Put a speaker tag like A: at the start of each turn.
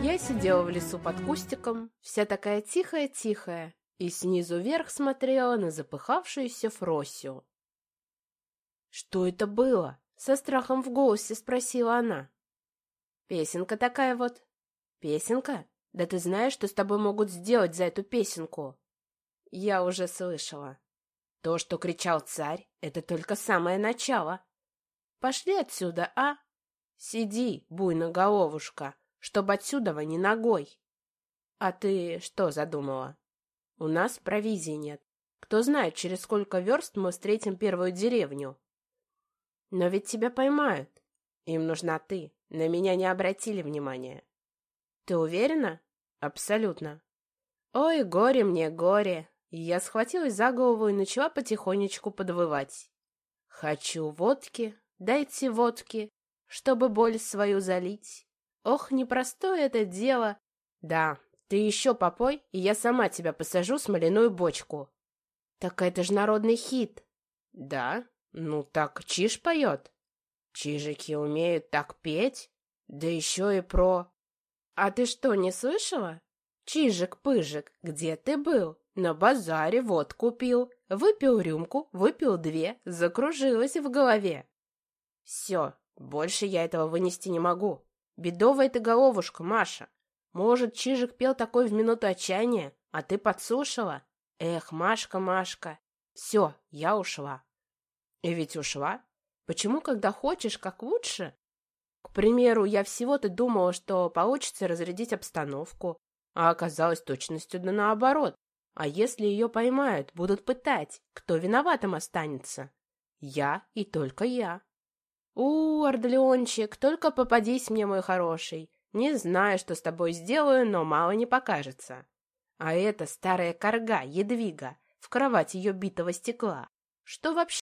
A: Я сидела в лесу под кустиком, вся такая тихая-тихая, и снизу вверх смотрела на запыхавшуюся Фросю. «Что это было?» — со страхом в голосе спросила она. «Песенка такая вот». «Песенка? Да ты знаешь, что с тобой могут сделать за эту песенку?» «Я уже слышала. То, что кричал царь, это только самое начало. Пошли отсюда, а? Сиди, буйноголовушка, чтоб отсюда ни ногой. А ты что задумала? У нас провизии нет. Кто знает, через сколько верст мы встретим первую деревню. Но ведь тебя поймают. Им нужна ты. На меня не обратили внимания. Ты уверена? Абсолютно. Ой, горе мне, горе. Я схватилась за голову и начала потихонечку подвывать. Хочу водки, дайте водки, чтобы боль свою залить. Ох, непростое это дело. Да, ты еще попой, и я сама тебя посажу в смоляную бочку. Так это же народный хит. Да? Ну так Чиж поет. Чижики умеют так петь, да еще и про... А ты что, не слышала? Чижик-пыжик, где ты был? На базаре вот купил. Выпил рюмку, выпил две, закружилась в голове. Все, больше я этого вынести не могу. Бедовая ты головушка, Маша. Может, Чижик пел такой в минуту отчаяния, а ты подслушала? Эх, Машка, Машка. Все, я ушла. И ведь ушла. Почему, когда хочешь, как лучше? К примеру, я всего-то думала, что получится разрядить обстановку, а оказалось точностью да наоборот. А если ее поймают, будут пытать, кто виноватым останется? Я и только я. «У, Ордлеончик, только попадись мне, мой хороший. Не знаю, что с тобой сделаю, но мало не покажется». А это старая корга, едвига, в кровать ее битого стекла. Что вообще